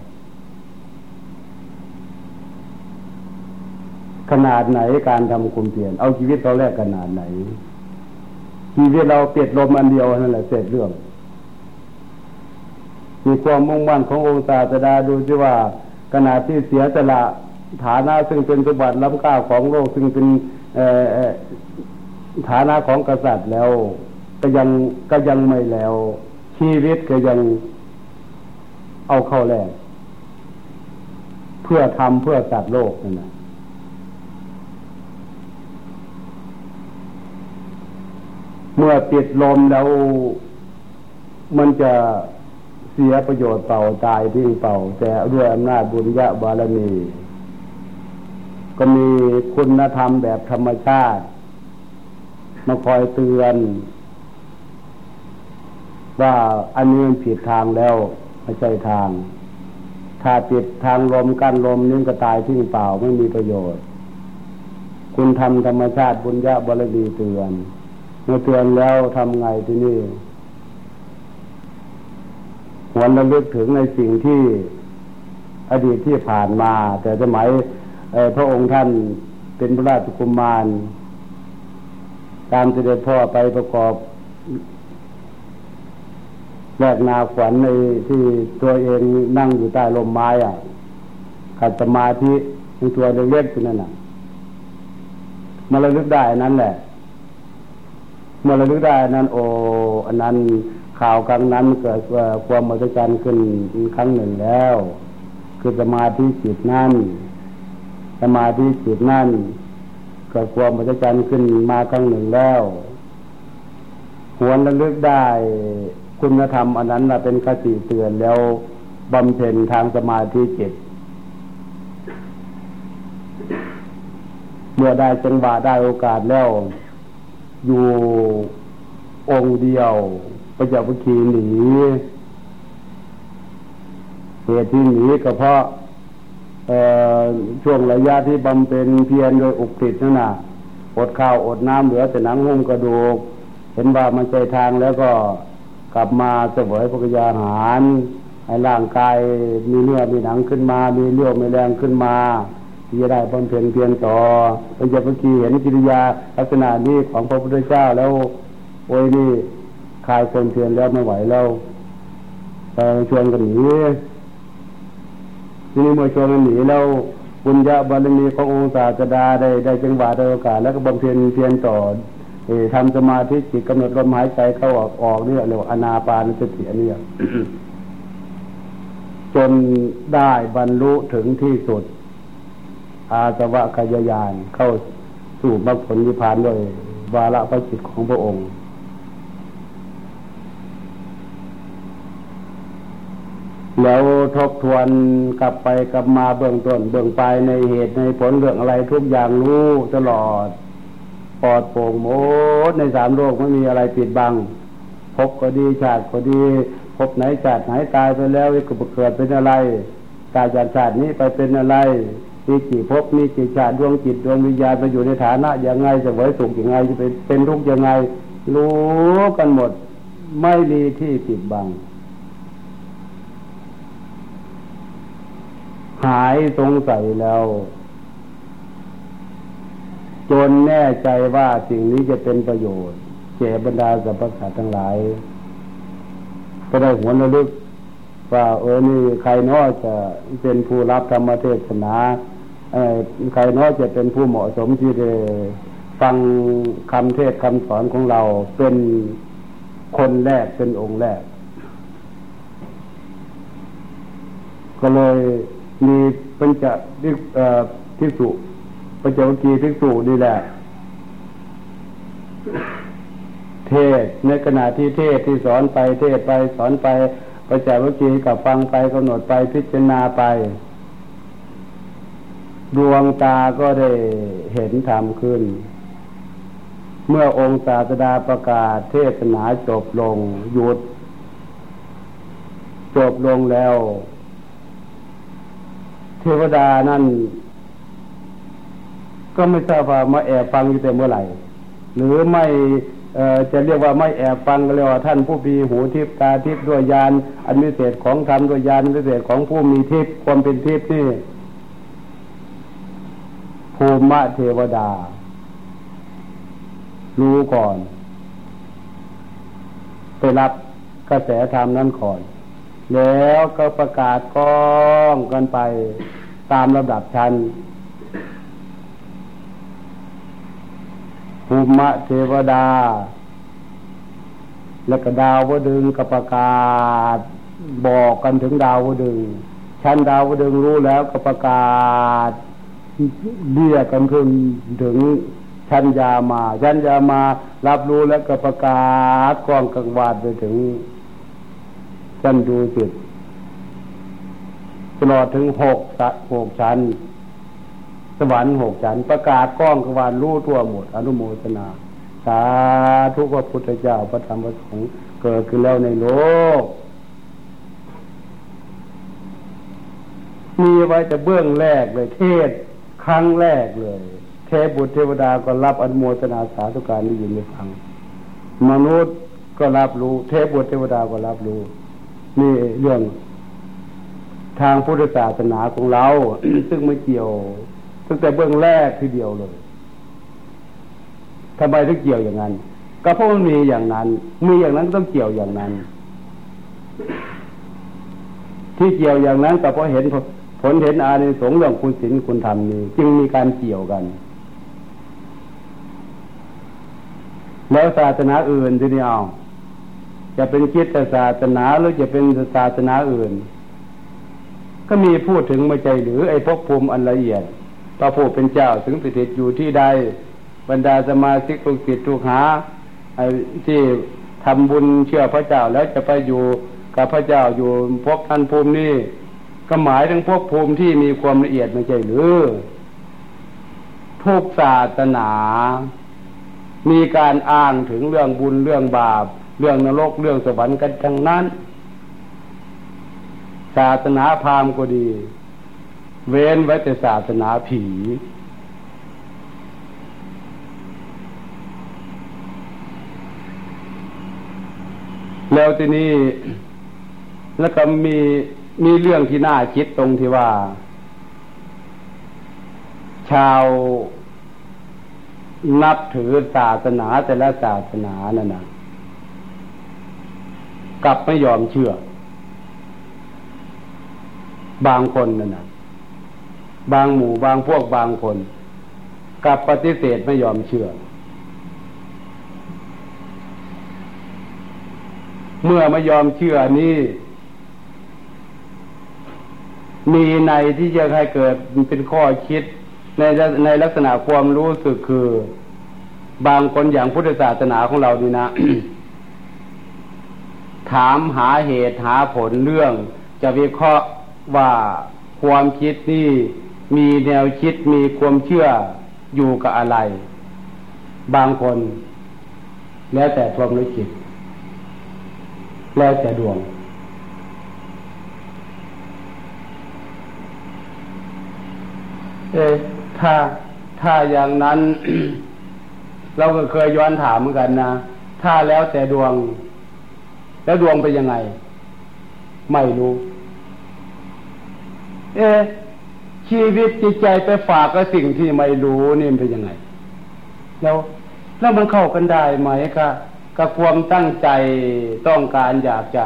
ขนาดไหนการทำคุมเปลี่ยน เอาชีวิตเราแรกขนาดไหน ชีวิตเราเปลี่ยนลมอันเดียวนั่นแหละเสร็จเรื่อง มีความมุ่งมั่นขององค์ศาสดาดูที่ว่าขณะที่เสียสละฐานะซึ่งเป็นสมบัติล้ำค่าของโลกซึ่งเป็นฐานะของกษัตริย์แล้ว ก็ยังก็ยังไม่แล้ว ชีวิตก็ยังเอาเข้าแรกเพื่อทำเพื่อสัตว์โลกนั่นแหละ เมื่อปิดลมแล้ว มันจะเสียประโยชน์เป่าตายทิ้งเป่า แต่ด้วยอำนาจบุญญาบารมี ก็มีคุณธรรมแบบธรรมชาติ มาคอยเตือน ว่าอันนี้ผิดทางแล้วไม่ใช่ทาง ถ้าปิดทางลมกั้นลมนี่ก็ตายทิ้งเปล่าไม่มีประโยชน์ คุณทำธรรมชาติบุญญาบารมีเตือน เมื่อเตือนแล้วทำไงที่นี่หวนระลึกถึงในสิ่งที่อดีตที่ผ่านมา แต่สมัยพระองค์ท่านเป็นพระราชกุมาร ตามเสด็จพ่อไปประกอบแรกนาขวัญในที่ตัวเองนั่งอยู่ใต้ลมไม้อะขัดสมาธิในตัวเล็กๆนั่นน่ะมาระลึกได้นั้นแหละ เมื่อระลึกได้นั้นโออันนั้นข่าวครั้งนั้นเกิดความมหัศจรรย์ขึ้นครั้งหนึ่งแล้ว คือสมาธิจิตนั่นสมาธิจิตนั่นเกิดความมหัศจรรย์ขึ้นมาครั้งหนึ่งแล้วหวนระลึกได้คุณธรรมอันนั้นเป็นคติเตือนแล้วบำเพ็ญทางสมาธิจิต เมื่อได้จังหวะได้โอกาสแล้ว อยู่องค์เดียวไประเจ้าพุคีหนีเหตุที่หนีก็เพราะช่วงระยะที่บำเพ็ญเพียรโดยอุกฤษนั่นน่ะอดข้าวอดน้ำเหลือแต่หนังหุ้มกระดูก เห็นว่ามันใจทางแล้วก็กลับมาเสวยพกยาหารให้ร่างกายมีเนื้อมีหนังขึ้นมา มีเลือดมีแรงขึ้นมา ที่จะได้บำเพ็ญเพียรต่อพระเจ้าพระกีเห็นกิริยาลักษณะนี้ของพระพุทธเจ้าแล้วโอ้ยนี่คลายคนเพียรแล้วไม่ไหวแล้วแต่ชวนกันหนีทีนี้เมื่อชวนกันหนีแล้วบุญญาบารมีขององค์ศาสดาได้ได้จังหวะได้โอกาสแล้วก็บำเพ็ญเพียรต่อทำสมาธิจิตกำหนดลมหายใจเข้าออกออกเนี่ยเรียกว่าอนาปานสติเนี่ยจนได้บรรลุถึงที่สุด อาสวะขยายานเข้าสู่มรรคผลนิพพานด้วย วาระพระจิตของพระองค์ แล้วทบทวนกลับไปกลับมาเบื้องต้นเบื้องปลายในเหตุในผลเรื่องอะไรทุกอย่างรู้ตลอดปลอดโปร่งหมดในสามโลกไม่มีอะไรปิดบังพบก็ดีชาติก็ดีพบไหนชาติไหนตายไปแล้วก็เกิดเป็นอะไร ตายจากชาตินี้ไปเป็นอะไร มีกี่พมีกี่ชาติดวงจิตดวงวิญญาณไปอยู่ในฐานะอย่างไงจะไว้สุขอย่างไงจะไปเป็นทุกข์อยังไง รู้กันหมด ไม่มีที่ปิดบัง หายสงสัยแล้ว จนแน่ใจว่าสิ่งนี้จะเป็นประโยชน์แก่บรรดาสรรพสัตว์ทั้งหลาย ก็ได้หัวระลึกว่าเออนี่ใครน้อยจะเป็นผู้รับธรรมเทศนา ใครน้อยจะเป็นผู้เหมาะสมที่จะฟังคำเทศคำสอนของเราเป็นคนแรกเป็นองค์แรก ก็เลยมีเป็นจะที่สุพระเจ้ากีภิกษุนี่แหละ เทศในขณะที่เทศที่สอนไปเทศไปสอนไปพระเจ้ากีกับฟังไปกำหนดไปพิจารณาไป ดวงตาก็ได้เห็นธรรมขึ้น เมื่อองค์ศาสดาประกาศเทศนาจบลงหยุด จบลงแล้ว เทวดานั่น ก็ไม่ทราบว่ามาแอบฟังอยู่แต่เมื่อไหร่ หรือไม่จะเรียกว่าไม่แอบฟังก็เรียกว่าท่านผู้มีหูทิพตาทิพด้วยยานอันวิเศษของธรรมด้วยยานวิเศษของผู้มีทิพความเป็นทิพนี่ ภูมิเทวดา รู้ก่อน ไปรับกระแสธรรมนั้นก่อน แล้วก็ประกาศกล้องกันไปตามระดับชั้นภูมิเทวดา แล้วก็ดาววดึงกับประกาศ บอกกันถึงดาววดึง ชั้นดาววดึงรู้แล้วก็ประกาศ เรียกกันขึ้นถึงชั้นยามา ชั้นยามารับรู้แล้วก็ประกาศกองกังวานไปถึงชั้นดูจิตตลอดถึงหกหกชั้น สวรรค์หกชั้น ประกาศก้องกวานรู้ทั่วหมด อนุโมทนา สาธุพระพุทธเจ้าพระธรรมพระสงฆ์เกิดขึ้นแล้วในโลก มีไว้แต่เบื้องแรกเลยเทศ ครั้งแรกเลยเทพบุตรเทวดาก็รับอนุโมทนาสาธุการได้ยินได้ฟัง มนุษย์ก็รับรู้ เทพบุตรเทวดาก็รับรู้ นี่เรื่องทางพุทธศาสนาของเรา ซึ่งไม่เกี่ยว ตั้งแต่เบื้องแรกทีเดียวเลยทำไมถึงเกี่ยวอย่างนั้น ก็เพราะมันมีอย่างนั้น มีอย่างนั้นต้องเกี่ยวอย่างนั้น ที่เกี่ยวอย่างนั้นก็เพราะเห็น ผลเห็นอานิสงส์เรื่องคุณศีลคุณธรรมนี้ จึงมีการเกี่ยวกัน แล้วศาสนาอื่นที่นี้เอาจะเป็นคิดแต่ศาสนาหรือจะเป็นศาสนาอื่น ก็มีพูดถึงไม่ใจหรือไอ้พกภูมิอันละเอียดพระผู้เป็นเจ้าถึงสถิตอยู่ที่ใด บรรดาสมาชิกลูกศิษย์ลูกหาที่ทำบุญเชื่อพระเจ้าแล้วจะไปอยู่กับพระเจ้าอยู่พวกท่านภูมินี่ ก็หมายถึงพวกภูมิที่มีความละเอียดไม่ใช่หรือทุกศาสนา มีการอ้างถึงเรื่องบุญเรื่องบาป เรื่องนรกเรื่องสวรรค์กันทั้งนั้น ศาสนาพราหมณ์ก็ดี เว้นไว้แต่ศาสนาผีแล้วทีนี้แล้วก็มี มีเรื่องที่น่าคิดตรงที่ว่า ชาวนับถือศาสนาแต่ละศาสนานั่นนะกลับไม่ยอมเชื่อ บางคนนั่นนะบางหมู่บางพวกบางคนกลับปฏิเสธไม่ยอมเชื่อ เมื่อไม่ยอมเชื่อนี่ มีในที่จะให้เกิดเป็นข้อคิดในในลักษณะความรู้สึกคือ บางคนอย่างพุทธศาสนาของเรานี่นะ ถามหาเหตุหาผลเรื่อง จะวิเคราะห์ว่าความคิดนี่มีแนวคิดมีความเชื่ออยู่กับอะไร บางคน แล้วแต่ความรู้จิตแล้วแต่ดวง เอถ้าถ้าอย่างนั้น เราก็เคยย้อนถามเหมือนกันนะถ้าแล้วแต่ดวง แล้วดวงเป็นยังไง ไม่รู้ เอชีวิตจิตใจไปฝากกับสิ่งที่ไม่รู้นี่เป็นยังไง แล้วแล้วมันเข้ากันได้ไหมกับกับความตั้งใจต้องการอยากจะ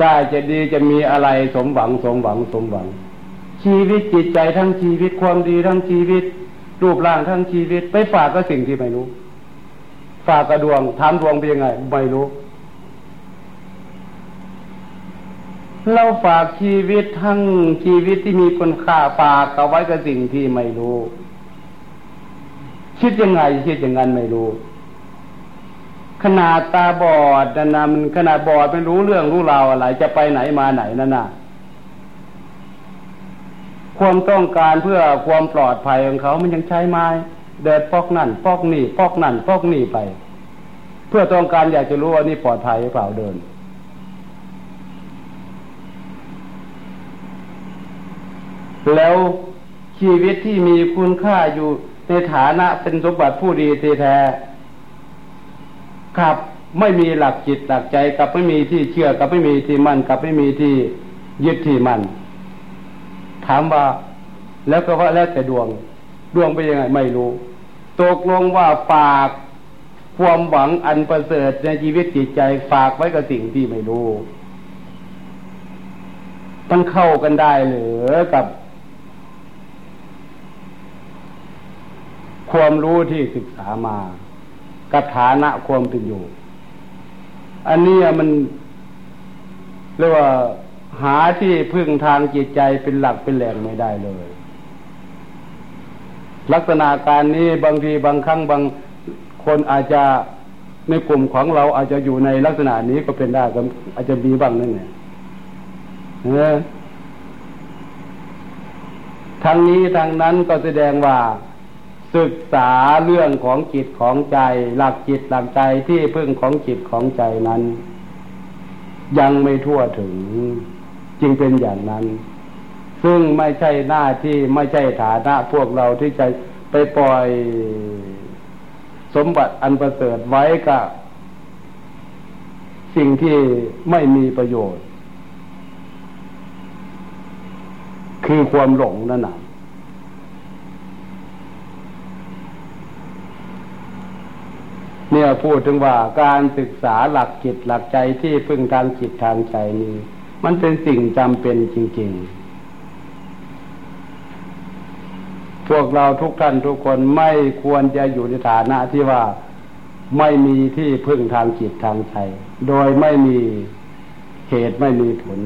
ได้จะดีจะมีอะไรสมหวังสมหวังสมหวัง ชีวิตจิตใจทั้งชีวิตความดีทั้งชีวิต รูปร่างทั้งชีวิต ไปฝากกับสิ่งที่ไม่รู้ ฝากกระดวงถามดวงเป็นยังไง ไม่รู้ เราฝากชีวิตทั้งชีวิตที่มีคุณค่าฝากเอาไว้กับสิ่งที่ไม่รู้ คิดยังไงคิดอย่างนั้นไม่รู้ ขนาดตาบอดนั่นนะมันขนาดบอดไม่รู้เรื่องรู้ราวอะไร จะไปไหนมาไหนนั่นน่ะความต้องการเพื่อความปลอดภัยของเขา มันยังใช้ไม้เดินปอกนั่นปอกนี่ปอกนั่นปอกนี่ไป เพื่อต้องการอยากจะรู้ว่านี่ปลอดภัยหรือเปล่าเดิน แล้วชีวิตที่มีคุณค่าอยู่ในฐานะเป็นสมบัติผู้ดีแท้ ครับ ไม่มีหลักจิตหลักใจกับไม่มีที่เชื่อกับไม่มีที่มั่นกับไม่มีที่ยึดที่มั่นถามว่าแล้วก็ว่าแล้วแต่ดวง ดวงไปยังไงไม่รู้ ตกลงว่าฝากความหวังอันประเสริฐในชีวิตจิตใจฝากไว้กับสิ่งที่ไม่รู้มันเข้ากันได้หรือกับ ความรู้ที่ศึกษามา กับฐานะความเป็นอยู่ อันนี้มันเรียกว่าหาที่พึ่งทางจิตใจเป็นหลักเป็นแหล่งไม่ได้เลย ลักษณะการนี้บางทีบางครั้งบางคนอาจจะในกลุ่มของเราอาจจะอยู่ในลักษณะนี้ก็เป็นได้ก็อาจจะมีบ้างนั่นแหละทางนี้ทางนั้นก็แสดงว่า ศึกษาเรื่องของจิตของใจ หลักจิตหลักใจที่พึ่งของจิตของใจนั้น ยังไม่ทั่วถึงจึงเป็นอย่างนั้น ซึ่งไม่ใช่หน้าที่ไม่ใช่ฐานะพวกเราที่จะไปปล่อยสมบัติอันประเสริฐไว้กับสิ่งที่ไม่มีประโยชน์ คือความหลงนั่นแหะ เนี่ยพูดถึงว่าการศึกษาหลักจิตหลักใจที่พึ่งทางจิตทางใจนี้มันเป็นสิ่งจำเป็นจริง ๆ พวกเราทุกท่านทุกคนไม่ควรจะอยู่ในฐานะที่ว่าไม่มีที่พึ่งทางจิตทางใจ โดยไม่มีเหตุไม่มีผล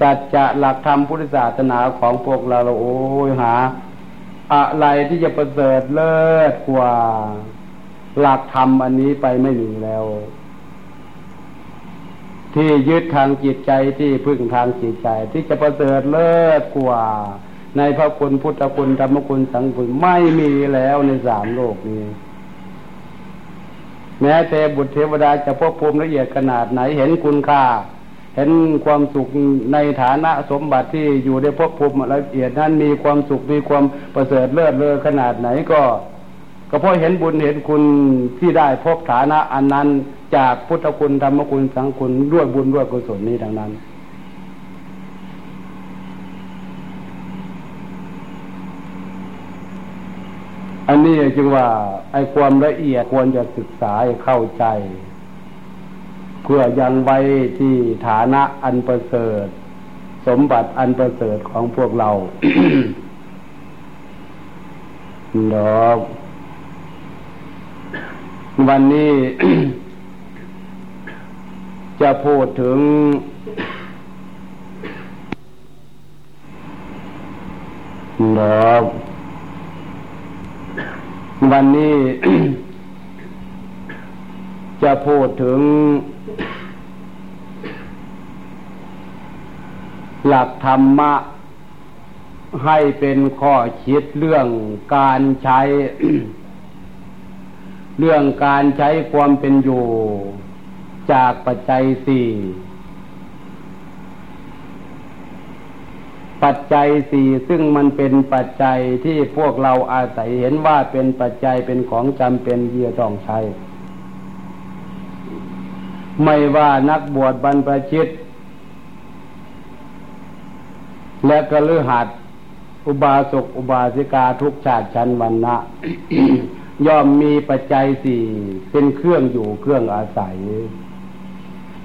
สัจจะหลักธรรมพุทธศาสนาของพวกเราโอ้ยหา อะไรที่จะประเสริฐเลิศกว่า หลักธรรมอันนี้ไปไม่มีแล้ว ที่ยึดทางจิตใจที่พึ่งทางจิตใจ ที่จะประเสริฐเลิศกว่า ในพระคุณพุทธคุณธรรมคุณสังคุณไม่มีแล้วในสามโลกนี้ แม้แต่บุตรเทวดาจะพบภูมิละเอียดขนาดไหนเห็นคุณค่า เห็นความสุขในฐานะสมบัติที่อยู่ในภพภูมิละเอียดนั้นมีความสุขมีความประเสริฐเลิศเลอขนาดไหนก็ ก็เพราะเห็นบุญเห็นคุณที่ได้พบฐานะอันนั้น จากพุทธคุณธรรมคุณสังคุณด้วยบุญด้วยกุศลนี้ดังนั้นอันนี้จึงว่าไอ้ความละเอียดควรจะศึกษาเข้าใจ เพื่อยังไว้ที่ฐานะอันประเสริฐ สมบัติอันประเสริฐของพวกเราดอก วันนี้จะพูดถึง ดอก วันนี้จะพูดถึง หลักธรรมะ ให้เป็นข้อคิดเรื่องการใช้ เรื่องการใช้ความเป็นอยู่ จากปัจจัยสี่ปัจจัยสี่ซึ่งมันเป็นปัจจัยที่พวกเราอาศัยเห็นว่าเป็นปัจจัยเป็นของจำเป็นที่จะต้องใช้ ไม่ว่านักบวชบรรพชิต และกระลือหัดอุบาสกอุบาสิกาทุกชาติชั้นวันนะ ย่อมมีปัจจัยสี่เป็นเครื่องอยู่เครื่องอาศัย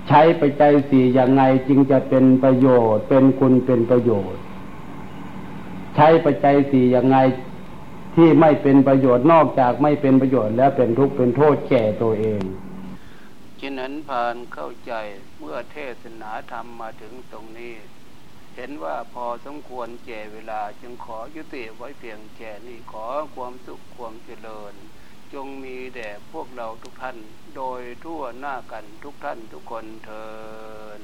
ใช้ปัจจัยสี่อย่างไงจึงจะเป็นประโยชน์ เป็นคุณเป็นประโยชน์ ใช้ปัจจัยสี่ยังไงที่ไม่เป็นประโยชน์นอกจากไม่เป็นประโยชน์ แล้วเป็นทุกข์เป็นโทษแก่ตัวเองฉะนั้นผ่านเข้าใจเมื่อเทศนาธรรมมาถึงตรงนี้ เห็นว่าพอสมควรแก่เวลาจึงขอยุติไว้เพียงแค่นี้ขอความสุขความเจริญ จงมีแด่พวกเราทุกท่าน โดยทั่วหน้ากันทุกท่านทุกคนเทอ